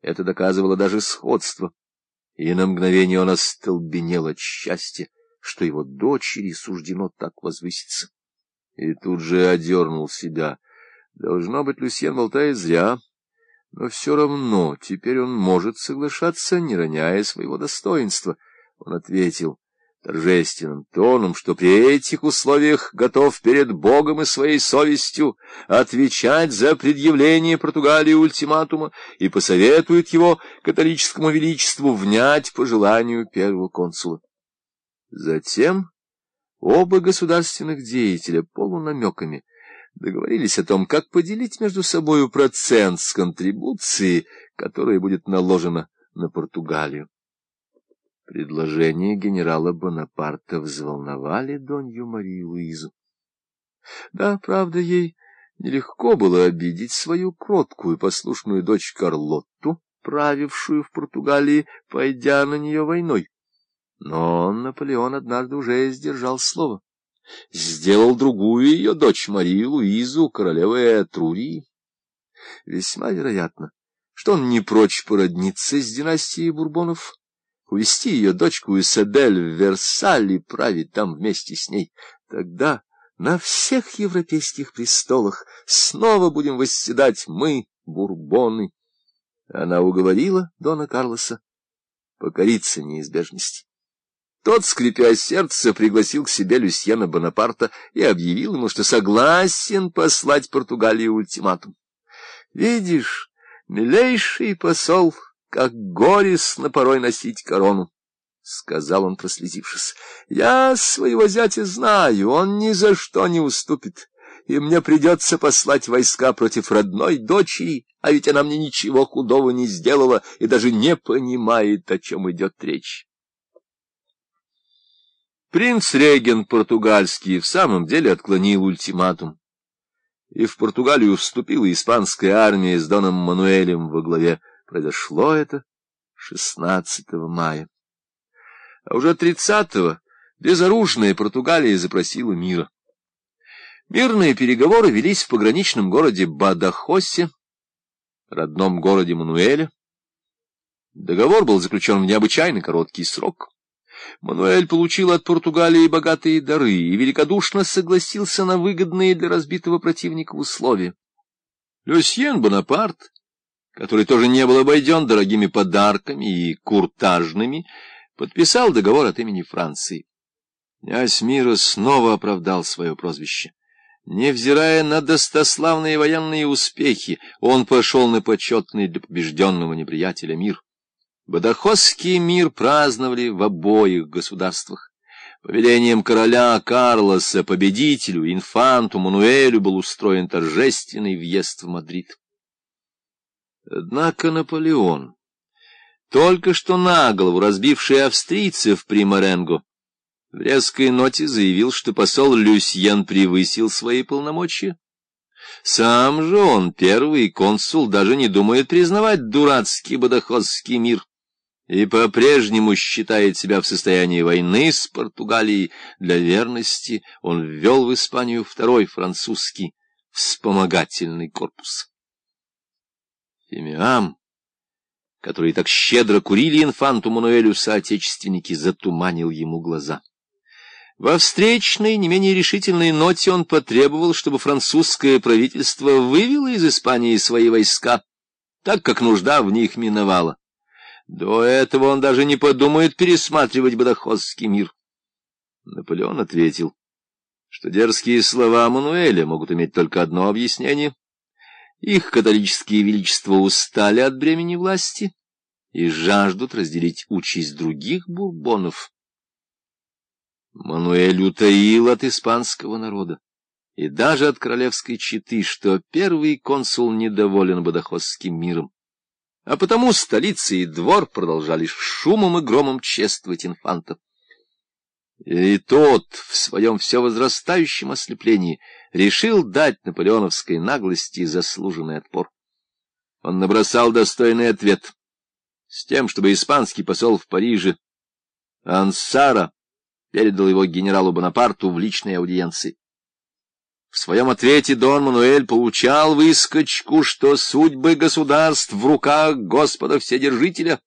Это доказывало даже сходство. И на мгновение он остолбенел от счастья, что его дочери суждено так возвыситься. И тут же одернул себя. Должно быть, Люсьен болтает зря. Но все равно теперь он может соглашаться, не роняя своего достоинства. Он ответил торжественным тоном, что при этих условиях готов перед Богом и своей совестью отвечать за предъявление Португалии ультиматума и посоветует его католическому величеству внять по желанию первого консула. Затем оба государственных деятеля полунамеками договорились о том, как поделить между собою процент с контрибуции, которая будет наложена на Португалию. Предложения генерала Бонапарта взволновали Донью Марию Луизу. Да, правда, ей нелегко было обидеть свою кроткую послушную дочь Карлотту, правившую в Португалии, пойдя на нее войной. Но Наполеон однажды уже сдержал слово. Сделал другую ее дочь Марию Луизу, королевой Этрурии. Весьма вероятно, что он не прочь породниться с династией Бурбонов, увести ее дочку Исабель в Версаль и править там вместе с ней. Тогда на всех европейских престолах снова будем восседать мы, бурбоны. Она уговорила Дона Карлоса покориться неизбежности. Тот, скрипя сердце, пригласил к себе Люсьена Бонапарта и объявил ему, что согласен послать Португалии ультиматум. — Видишь, милейший посол, как горестно порой носить корону, — сказал он, прослезившись. — Я своего зятя знаю, он ни за что не уступит, и мне придется послать войска против родной дочери, а ведь она мне ничего худого не сделала и даже не понимает, о чем идет речь. Принц Реген португальский в самом деле отклонил ультиматум, и в Португалию вступила испанская армия с Доном Мануэлем во главе. Произошло это 16 мая. А уже 30-го безоружная Португалия запросила мира. Мирные переговоры велись в пограничном городе Бадахосе, родном городе Мануэля. Договор был заключен в необычайно короткий срок. Мануэль получил от Португалии богатые дары и великодушно согласился на выгодные для разбитого противника условия. Люсьен Бонапарт который тоже не был обойден дорогими подарками и куртажными, подписал договор от имени Франции. Князь Мира снова оправдал свое прозвище. Невзирая на достославные военные успехи, он пошел на почетный для побежденного неприятеля мир. Бадахосский мир праздновали в обоих государствах. Повелением короля Карлоса, победителю, инфанту Мануэлю был устроен торжественный въезд в Мадрид. Однако Наполеон, только что на голову разбивший австрийцев при Моренго, в резкой ноте заявил, что посол Люсьен превысил свои полномочия. Сам же он, первый консул, даже не думает признавать дурацкий бодоходский мир и по-прежнему считает себя в состоянии войны с Португалией. Для верности он ввел в Испанию второй французский вспомогательный корпус. Фимиам, которые так щедро курили инфанту Мануэлю соотечественники, затуманил ему глаза. Во встречной, не менее решительной ноте он потребовал, чтобы французское правительство вывело из Испании свои войска, так как нужда в них миновала. До этого он даже не подумает пересматривать бодохозский мир. Наполеон ответил, что дерзкие слова Мануэля могут иметь только одно объяснение — их католические величества устали от бремени власти и жаждут разделить участь других бурбонов. Мануэль утаил от испанского народа и даже от королевской четы, что первый консул недоволен бодохозским миром, а потому столица и двор продолжали шумом и громом чествовать инфанта. И тот в своем все возрастающем ослеплении решил дать наполеоновской наглости заслуженный отпор. Он набросал достойный ответ с тем, чтобы испанский посол в Париже Ансара передал его генералу Бонапарту в личной аудиенции. В своем ответе Дон Мануэль получал выскочку, что судьбы государств в руках Господа Вседержителя.